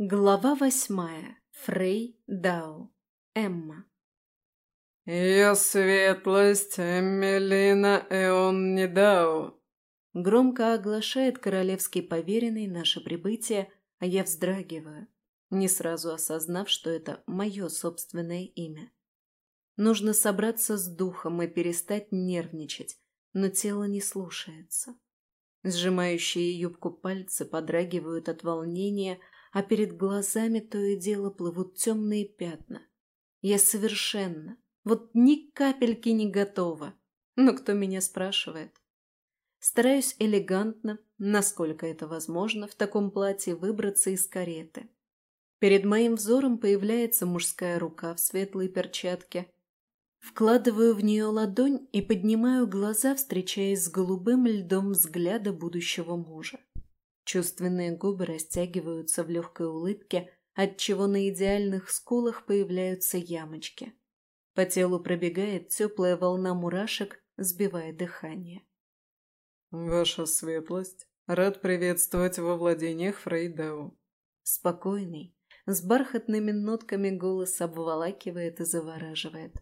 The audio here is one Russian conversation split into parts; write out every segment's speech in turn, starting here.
Глава восьмая. Фрей Дао. Эмма. «Ее светлость Эммелина Эон Недао», — громко оглашает королевский поверенный наше прибытие, а я вздрагиваю, не сразу осознав, что это мое собственное имя. Нужно собраться с духом и перестать нервничать, но тело не слушается. Сжимающие юбку пальцы подрагивают от волнения, а перед глазами то и дело плывут темные пятна. Я совершенно, вот ни капельки не готова. Но кто меня спрашивает? Стараюсь элегантно, насколько это возможно, в таком платье выбраться из кареты. Перед моим взором появляется мужская рука в светлой перчатке. Вкладываю в нее ладонь и поднимаю глаза, встречаясь с голубым льдом взгляда будущего мужа. Чувственные губы растягиваются в легкой улыбке, отчего на идеальных скулах появляются ямочки. По телу пробегает теплая волна мурашек, сбивая дыхание. «Ваша светлость, рад приветствовать во владениях Фрейдау». Спокойный, с бархатными нотками голос обволакивает и завораживает.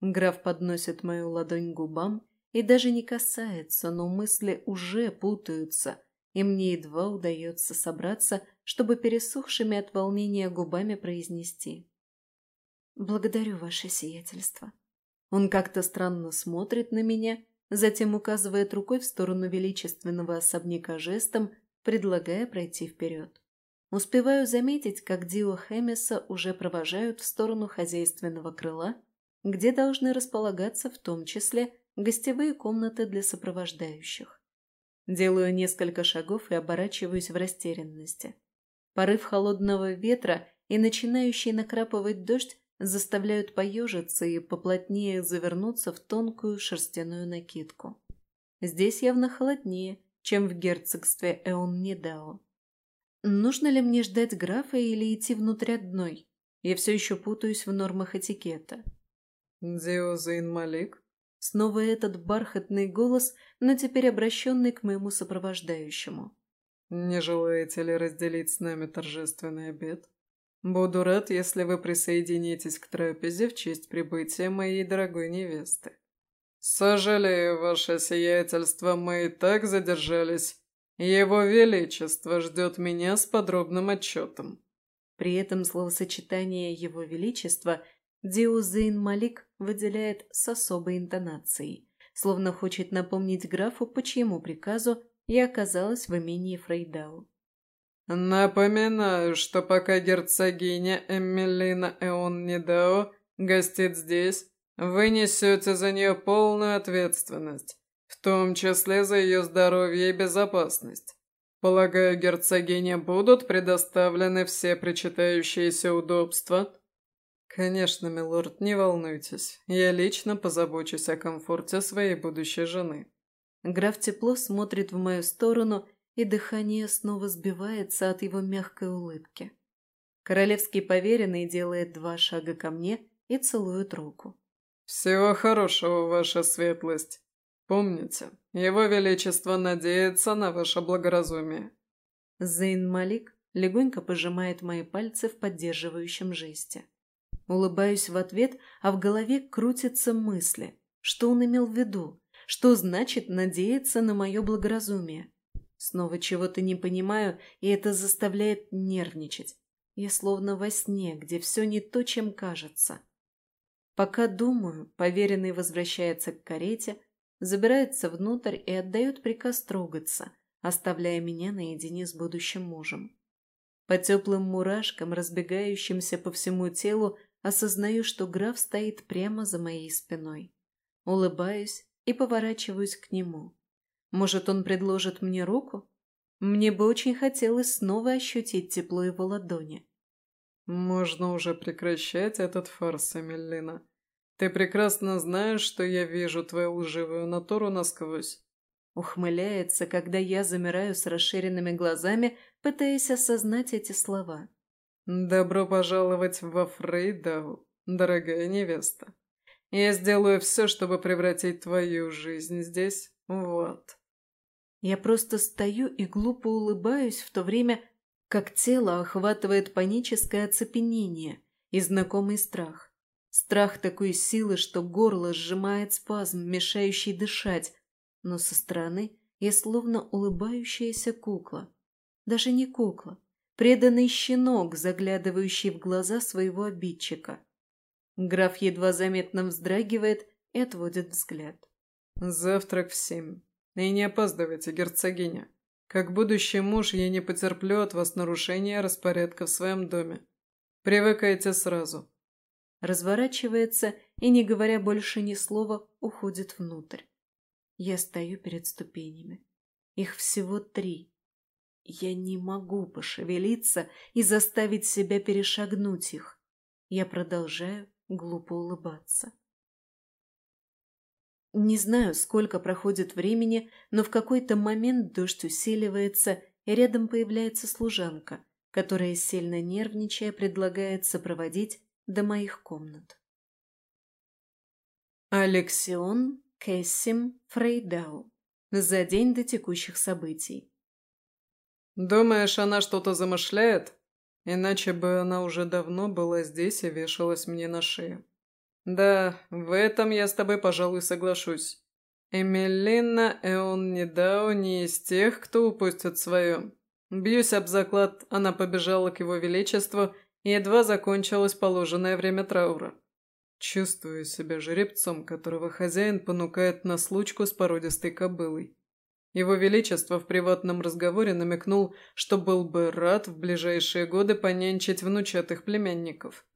Граф подносит мою ладонь к губам и даже не касается, но мысли уже путаются, и мне едва удается собраться, чтобы пересохшими от волнения губами произнести. «Благодарю ваше сиятельство». Он как-то странно смотрит на меня, затем указывает рукой в сторону величественного особняка жестом, предлагая пройти вперед. Успеваю заметить, как Дио Хемиса уже провожают в сторону хозяйственного крыла, где должны располагаться в том числе гостевые комнаты для сопровождающих. Делаю несколько шагов и оборачиваюсь в растерянности. Порыв холодного ветра и начинающий накрапывать дождь заставляют поежиться и поплотнее завернуться в тонкую шерстяную накидку. Здесь явно холоднее, чем в герцогстве Эон-Недао. Нужно ли мне ждать графа или идти внутрь одной? Я все еще путаюсь в нормах этикета. «Диозейн Малик?» Снова этот бархатный голос, но теперь обращенный к моему сопровождающему. «Не желаете ли разделить с нами торжественный обед? Буду рад, если вы присоединитесь к трапезе в честь прибытия моей дорогой невесты. Сожалею, ваше сиятельство, мы и так задержались. Его Величество ждет меня с подробным отчетом». При этом словосочетание «Его Величество» Диузейн Малик выделяет с особой интонацией, словно хочет напомнить графу, по чьему приказу я оказалась в имении Фрейдау. «Напоминаю, что пока герцогиня Эмилина Эон Недао гостит здесь, вы несете за нее полную ответственность, в том числе за ее здоровье и безопасность. Полагаю, герцогине будут предоставлены все причитающиеся удобства, «Конечно, милорд, не волнуйтесь. Я лично позабочусь о комфорте своей будущей жены». Граф тепло смотрит в мою сторону, и дыхание снова сбивается от его мягкой улыбки. Королевский поверенный делает два шага ко мне и целует руку. «Всего хорошего, ваша светлость. Помните, его величество надеется на ваше благоразумие». Зейн Малик легонько пожимает мои пальцы в поддерживающем жесте. Улыбаюсь в ответ, а в голове крутятся мысли. Что он имел в виду? Что значит надеяться на мое благоразумие? Снова чего-то не понимаю, и это заставляет нервничать. Я словно во сне, где все не то, чем кажется. Пока думаю, поверенный возвращается к карете, забирается внутрь и отдает приказ трогаться, оставляя меня наедине с будущим мужем. По теплым мурашкам, разбегающимся по всему телу, осознаю, что граф стоит прямо за моей спиной. Улыбаюсь и поворачиваюсь к нему. Может, он предложит мне руку? Мне бы очень хотелось снова ощутить тепло его ладони. «Можно уже прекращать этот фарс, Эмилина. Ты прекрасно знаешь, что я вижу твою лживую натуру насквозь». Ухмыляется, когда я замираю с расширенными глазами, пытаясь осознать эти слова. «Добро пожаловать во Фрейдау, дорогая невеста. Я сделаю все, чтобы превратить твою жизнь здесь вот». Я просто стою и глупо улыбаюсь в то время, как тело охватывает паническое оцепенение и знакомый страх. Страх такой силы, что горло сжимает спазм, мешающий дышать, но со стороны я словно улыбающаяся кукла. Даже не кукла, преданный щенок, заглядывающий в глаза своего обидчика. Граф едва заметно вздрагивает и отводит взгляд. «Завтрак в семь. И не опаздывайте, герцогиня. Как будущий муж я не потерплю от вас нарушения распорядка в своем доме. Привыкайте сразу». Разворачивается и, не говоря больше ни слова, уходит внутрь. Я стою перед ступенями. Их всего три. Я не могу пошевелиться и заставить себя перешагнуть их. Я продолжаю глупо улыбаться. Не знаю, сколько проходит времени, но в какой-то момент дождь усиливается, и рядом появляется служанка, которая, сильно нервничая, предлагает сопроводить до моих комнат. Алексион Кэссим Фрейдау. За день до текущих событий. «Думаешь, она что-то замышляет? Иначе бы она уже давно была здесь и вешалась мне на шею. Да, в этом я с тобой, пожалуй, соглашусь. Эмилина Эон Недао не из тех, кто упустит свое. Бьюсь об заклад, она побежала к его величеству, и едва закончилось положенное время траура. Чувствую себя жеребцом, которого хозяин понукает на случку с породистой кобылой. Его Величество в приватном разговоре намекнул, что был бы рад в ближайшие годы понянчить внучатых племянников.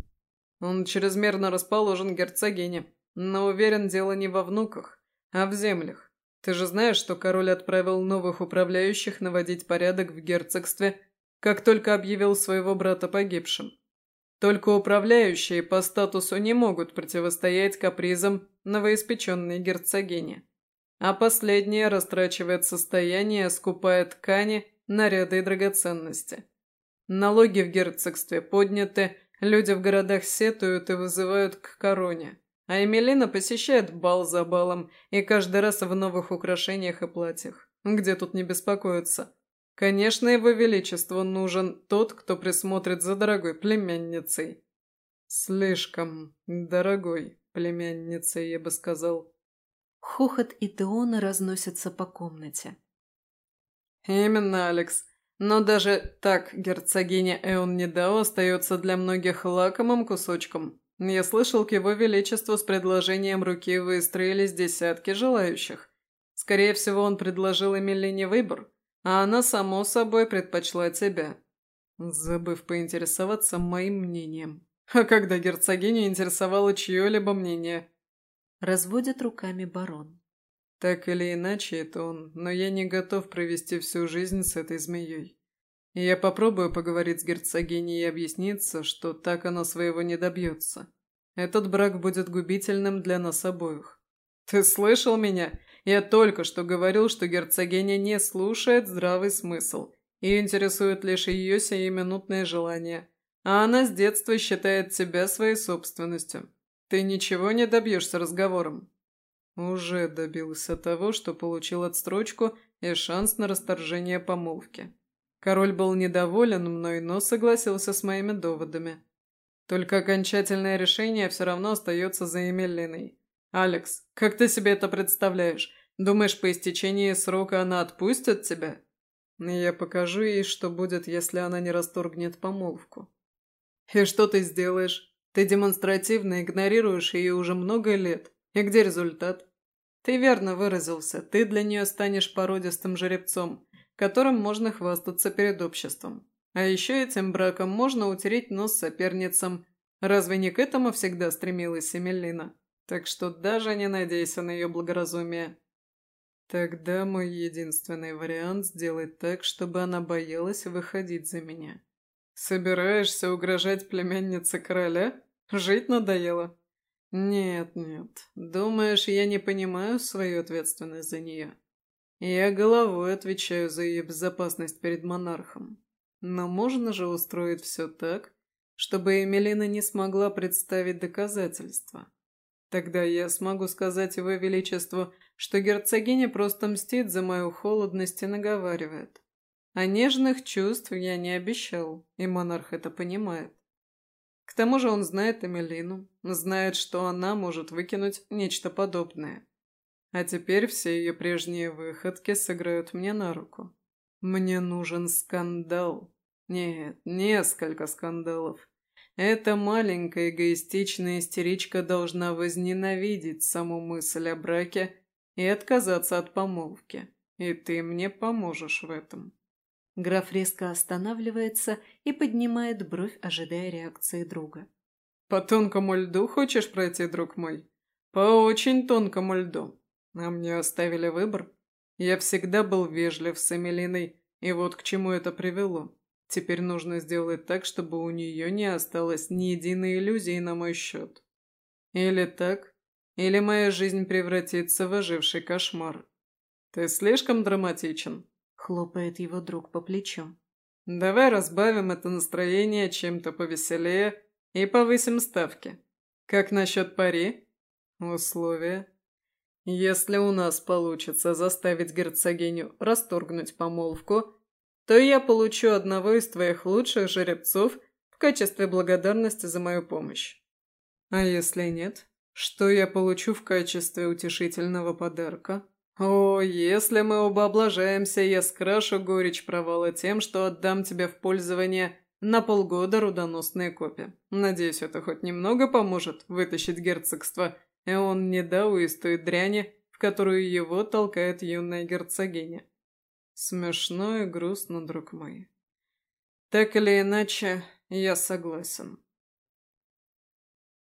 Он чрезмерно расположен герцогине, но уверен, дело не во внуках, а в землях. Ты же знаешь, что король отправил новых управляющих наводить порядок в герцогстве, как только объявил своего брата погибшим. Только управляющие по статусу не могут противостоять капризам новоиспеченной герцогини. А последняя растрачивает состояние, скупая ткани, наряды и драгоценности. Налоги в герцогстве подняты, люди в городах сетуют и вызывают к короне. А Эмилина посещает бал за балом и каждый раз в новых украшениях и платьях. Где тут не беспокоиться? Конечно, его величеству нужен тот, кто присмотрит за дорогой племянницей. Слишком дорогой племянницей, я бы сказал. Хохот и Теона разносятся по комнате. Именно, Алекс. Но даже так герцогиня Эон Недао остается для многих лакомым кусочком. Я слышал, к его величеству с предложением руки выстроились десятки желающих. Скорее всего, он предложил Эмилине выбор а она, само собой, предпочла тебя. Забыв поинтересоваться моим мнением. А когда герцогиню интересовало чье-либо мнение? Разводит руками барон. Так или иначе, это он, но я не готов провести всю жизнь с этой змеей. я попробую поговорить с герцогиней и объясниться, что так она своего не добьется. Этот брак будет губительным для нас обоих. Ты слышал меня? Я только что говорил, что герцогиня не слушает здравый смысл. Ее интересует лишь ее сиюминутные желания. А она с детства считает себя своей собственностью. Ты ничего не добьешься разговором. Уже добился того, что получил отстрочку и шанс на расторжение помолвки. Король был недоволен мной, но согласился с моими доводами. Только окончательное решение все равно остается за Емелиной. «Алекс, как ты себе это представляешь? Думаешь, по истечении срока она отпустит тебя?» «Я покажу ей, что будет, если она не расторгнет помолвку». «И что ты сделаешь? Ты демонстративно игнорируешь ее уже много лет. И где результат?» «Ты верно выразился. Ты для нее станешь породистым жеребцом, которым можно хвастаться перед обществом. А еще этим браком можно утереть нос соперницам. Разве не к этому всегда стремилась Эмилина?» Так что даже не надейся на ее благоразумие. Тогда мой единственный вариант сделать так, чтобы она боялась выходить за меня. Собираешься угрожать племяннице короля? Жить надоело? Нет, нет. Думаешь, я не понимаю свою ответственность за нее? Я головой отвечаю за ее безопасность перед монархом. Но можно же устроить все так, чтобы Эмилина не смогла представить доказательства. Тогда я смогу сказать его величеству, что герцогиня просто мстит за мою холодность и наговаривает. А нежных чувств я не обещал, и монарх это понимает. К тому же он знает Эмилину, знает, что она может выкинуть нечто подобное. А теперь все ее прежние выходки сыграют мне на руку. Мне нужен скандал. Нет, несколько скандалов. Эта маленькая эгоистичная истеричка должна возненавидеть саму мысль о браке и отказаться от помолвки. И ты мне поможешь в этом. Граф резко останавливается и поднимает бровь, ожидая реакции друга. «По тонкому льду хочешь пройти, друг мой? По очень тонкому льду. А мне оставили выбор. Я всегда был вежлив с Эмилиной, и вот к чему это привело. Теперь нужно сделать так, чтобы у нее не осталось ни единой иллюзии на мой счет. Или так, или моя жизнь превратится в оживший кошмар. Ты слишком драматичен. Хлопает его друг по плечу. Давай разбавим это настроение чем-то повеселее и повысим ставки. Как насчет пари? Условия. Если у нас получится заставить герцогиню расторгнуть помолвку, то я получу одного из твоих лучших жеребцов в качестве благодарности за мою помощь. А если нет, что я получу в качестве утешительного подарка? О, если мы оба облажаемся, я скрашу горечь провала тем, что отдам тебе в пользование на полгода рудоносные копии. Надеюсь, это хоть немного поможет вытащить герцогство, и он не дау из той дряни, в которую его толкает юная герцогиня. Смешно и грустно, друг мой. Так или иначе, я согласен.